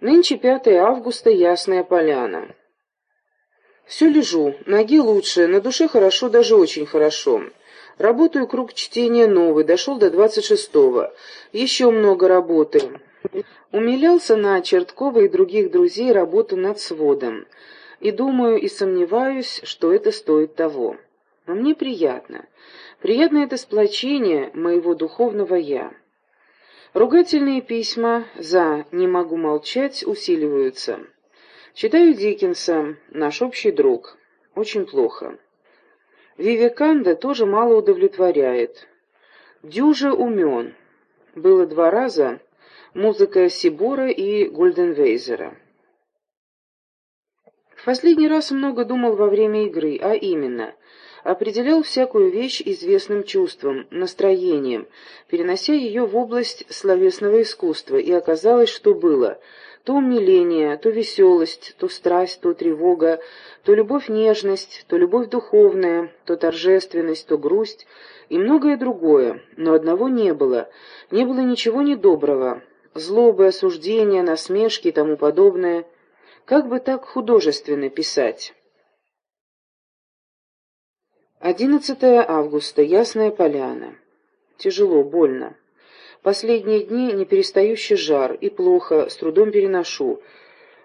Нынче 5 августа, Ясная Поляна. Все лежу, ноги лучше, на душе хорошо, даже очень хорошо. Работаю круг чтения новый, дошел до 26-го. Еще много работы. Умилялся на Черткова и других друзей работу над сводом. И думаю, и сомневаюсь, что это стоит того. Но мне приятно. Приятно это сплочение моего духовного «я». Ругательные письма за «не могу молчать» усиливаются. Читаю Диккенса, наш общий друг. Очень плохо. Вивеканда тоже мало удовлетворяет. Дюже умен. Было два раза музыка Сибора и Гольденвейзера. В последний раз много думал во время игры, а именно, определял всякую вещь известным чувством, настроением, перенося ее в область словесного искусства, и оказалось, что было — то умиление, то веселость, то страсть, то тревога, то любовь-нежность, то любовь духовная, то торжественность, то грусть и многое другое, но одного не было, не было ничего недоброго, злобы, осуждения, насмешки и тому подобное. Как бы так художественно писать? 11 августа. Ясная поляна. Тяжело, больно. Последние дни не перестающий жар, и плохо, с трудом переношу.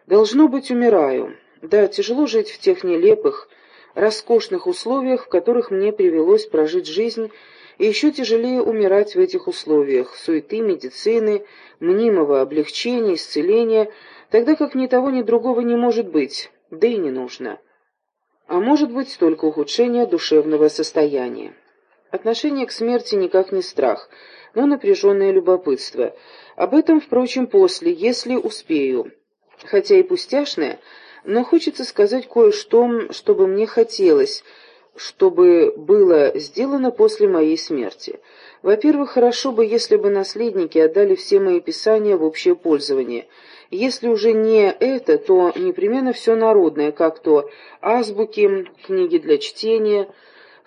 Должно быть, умираю. Да, тяжело жить в тех нелепых, роскошных условиях, в которых мне привелось прожить жизнь, и еще тяжелее умирать в этих условиях, суеты, медицины, мнимого облегчения, исцеления, тогда как ни того, ни другого не может быть, да и не нужно. А может быть только ухудшение душевного состояния. Отношение к смерти никак не страх — но напряженное любопытство. Об этом, впрочем, после, если успею. Хотя и пустяшное, но хочется сказать кое-что, чтобы мне хотелось, чтобы было сделано после моей смерти. Во-первых, хорошо бы, если бы наследники отдали все мои писания в общее пользование. Если уже не это, то непременно все народное, как то азбуки, книги для чтения,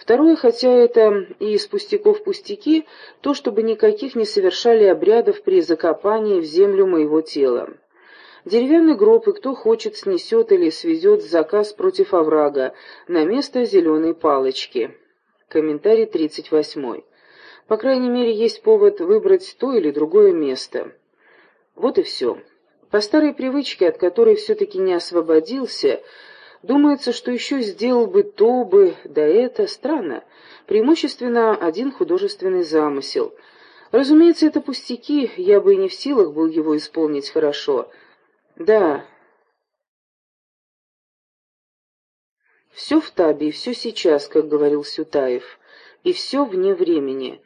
Второе, хотя это и из пустяков пустяки, то, чтобы никаких не совершали обрядов при закопании в землю моего тела. Деревянный гроб, и кто хочет, снесет или свезет заказ против оврага на место зеленой палочки. Комментарий 38. По крайней мере, есть повод выбрать то или другое место. Вот и все. По старой привычке, от которой все-таки не освободился, Думается, что еще сделал бы то бы, да это, странно. Преимущественно один художественный замысел. Разумеется, это пустяки, я бы и не в силах был его исполнить хорошо. Да. Все в табе и все сейчас, как говорил Сютаев, и все вне времени.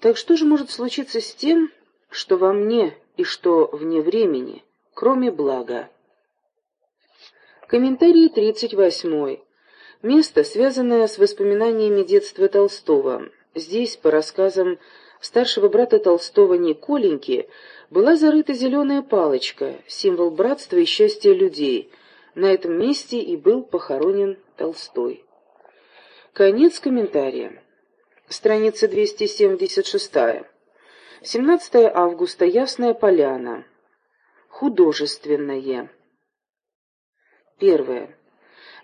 Так что же может случиться с тем, что во мне и что вне времени, кроме блага? Комментарий 38. Место, связанное с воспоминаниями детства Толстого. Здесь, по рассказам старшего брата Толстого Николеньки, была зарыта зеленая палочка, символ братства и счастья людей. На этом месте и был похоронен Толстой. Конец комментария. Страница 276. 17 августа. Ясная поляна. Художественное. Первое.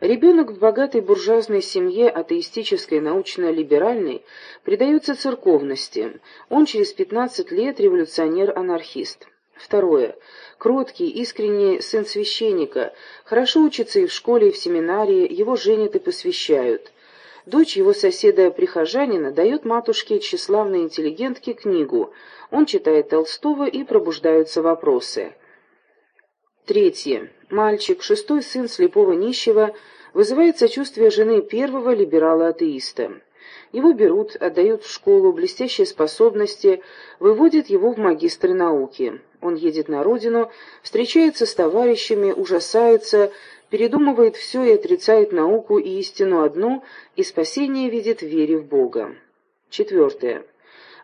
Ребенок в богатой буржуазной семье, атеистической, научно-либеральной, предается церковности. Он через 15 лет революционер-анархист. Второе. Кроткий, искренний сын священника, хорошо учится и в школе, и в семинарии, его женят и посвящают. Дочь его соседа-прихожанина дает матушке тщеславной интеллигентке книгу. Он читает Толстого, и пробуждаются вопросы. Третье. Мальчик, шестой сын слепого нищего, вызывает сочувствие жены первого либерала-атеиста. Его берут, отдают в школу, блестящие способности, выводят его в магистры науки. Он едет на родину, встречается с товарищами, ужасается, передумывает все и отрицает науку и истину одну, и спасение видит в вере в Бога. Четвертое.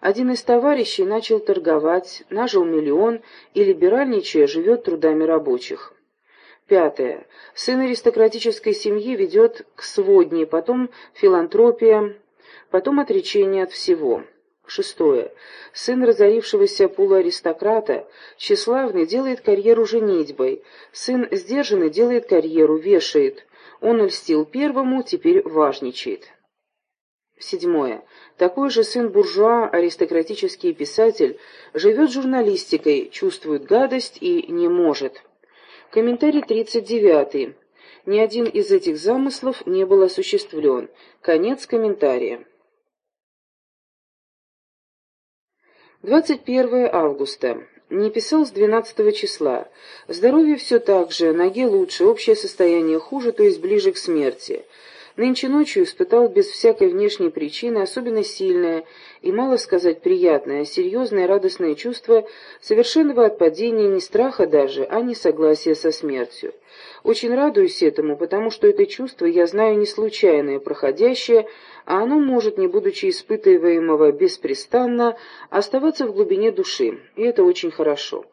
Один из товарищей начал торговать, нажил миллион и, либеральничая, живет трудами рабочих. Пятое. Сын аристократической семьи ведет к сводне, потом филантропия, потом отречение от всего. Шестое. Сын разорившегося полуаристократа, тщеславный, делает карьеру женитьбой. Сын сдержанный делает карьеру, вешает. Он льстил первому, теперь важничает. Седьмое. Такой же сын буржуа, аристократический писатель, живет журналистикой, чувствует гадость и не может. Комментарий 39. Ни один из этих замыслов не был осуществлен. Конец комментария. 21 августа. Не писал с 12 числа. Здоровье все так же, ноги лучше, общее состояние хуже, то есть ближе к смерти. Нынче ночью испытал без всякой внешней причины особенно сильное и, мало сказать, приятное, серьезное радостное чувство совершенного отпадения не страха даже, а не согласия со смертью. Очень радуюсь этому, потому что это чувство, я знаю, не случайное, проходящее, а оно может, не будучи испытываемого беспрестанно, оставаться в глубине души, и это очень хорошо.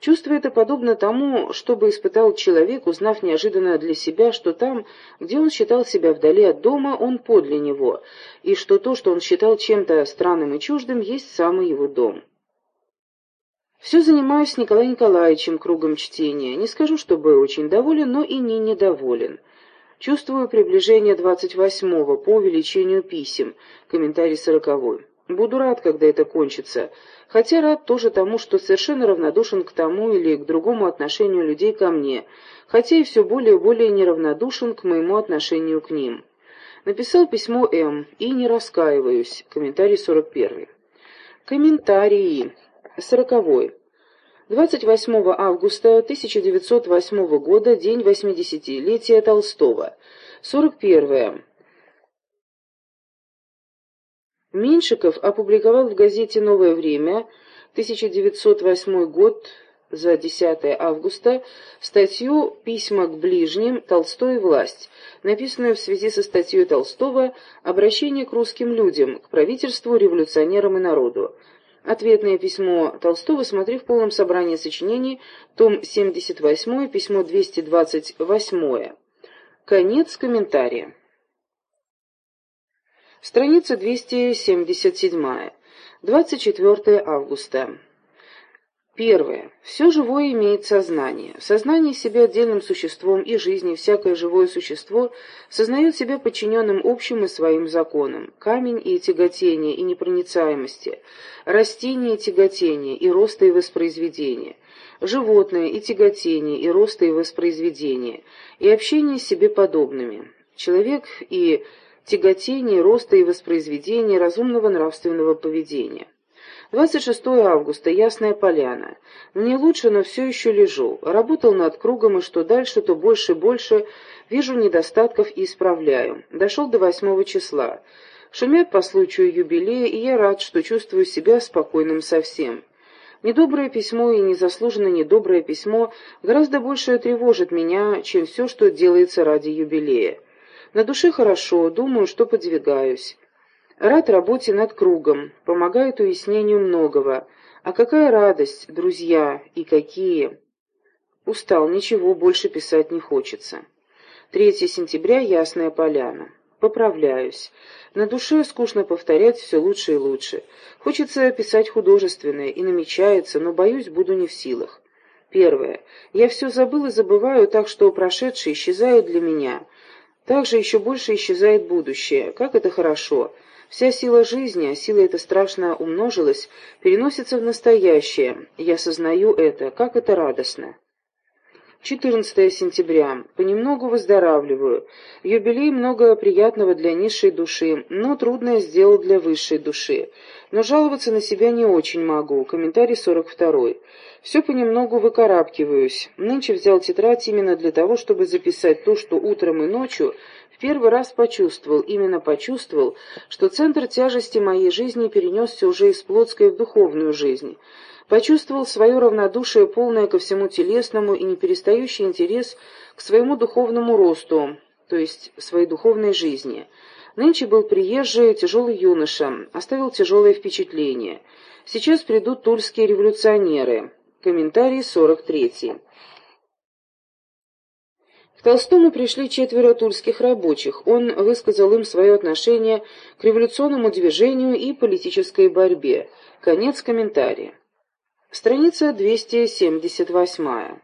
Чувство это подобно тому, что бы испытал человек, узнав неожиданно для себя, что там, где он считал себя вдали от дома, он подле него, и что то, что он считал чем-то странным и чуждым, есть самый его дом. Все занимаюсь Николаем Николаевичем кругом чтения. Не скажу, чтобы очень доволен, но и не недоволен. Чувствую приближение двадцать восьмого по увеличению писем. Комментарий сороковой. Буду рад, когда это кончится, хотя рад тоже тому, что совершенно равнодушен к тому или к другому отношению людей ко мне, хотя и все более и более неравнодушен к моему отношению к ним. Написал письмо М. и не раскаиваюсь. Комментарий 41. Комментарии. 40. 28 августа 1908 года, день 80-летия Толстого. 41. Меньшиков опубликовал в газете «Новое время» 1908 год за 10 августа статью «Письма к ближним. Толстой и власть», написанную в связи со статьей Толстого «Обращение к русским людям, к правительству, революционерам и народу». Ответное письмо Толстого смотри в полном собрании сочинений, том 78, письмо 228. Конец комментария. Страница 277. 24 августа. Первое. Все живое имеет сознание. В сознании себя отдельным существом и жизни всякое живое существо сознает себя подчиненным общим и своим законам. Камень и тяготение, и непроницаемости. Растение и тяготение, и роста и воспроизведения. Животное и тяготение, и роста и воспроизведения. И общение с себе подобными. Человек и тяготение, роста и воспроизведения разумного нравственного поведения. 26 августа. Ясная поляна. Мне лучше, но все еще лежу. Работал над кругом, и что дальше, то больше и больше вижу недостатков и исправляю. Дошел до 8 числа. Шумят по случаю юбилея, и я рад, что чувствую себя спокойным совсем. Недоброе письмо и незаслуженно недоброе письмо гораздо больше тревожит меня, чем все, что делается ради юбилея. На душе хорошо, думаю, что подвигаюсь. Рад работе над кругом, помогает уяснению многого. А какая радость, друзья, и какие! Устал, ничего больше писать не хочется. 3 сентября, Ясная Поляна. Поправляюсь. На душе скучно повторять все лучше и лучше. Хочется писать художественное, и намечается, но, боюсь, буду не в силах. Первое. Я все забыл и забываю, так что прошедшее исчезает для меня. Также еще больше исчезает будущее. Как это хорошо! Вся сила жизни, а сила эта страшно умножилась, переносится в настоящее. Я сознаю это. Как это радостно! 14 сентября. Понемногу выздоравливаю. Юбилей много приятного для низшей души, но трудное сделал для высшей души. Но жаловаться на себя не очень могу. Комментарий 42. Все понемногу выкарабкиваюсь. Нынче взял тетрадь именно для того, чтобы записать то, что утром и ночью в первый раз почувствовал, именно почувствовал, что центр тяжести моей жизни перенесся уже из плотской в духовную жизнь. Почувствовал свое равнодушие, полное ко всему телесному и неперестающий интерес к своему духовному росту, то есть своей духовной жизни. Нынче был приезжий, тяжелый юноша, оставил тяжелое впечатление. Сейчас придут тульские революционеры. Комментарий 43. Толстому пришли четверо тульских рабочих. Он высказал им свое отношение к революционному движению и политической борьбе. Конец комментария. Страница 278.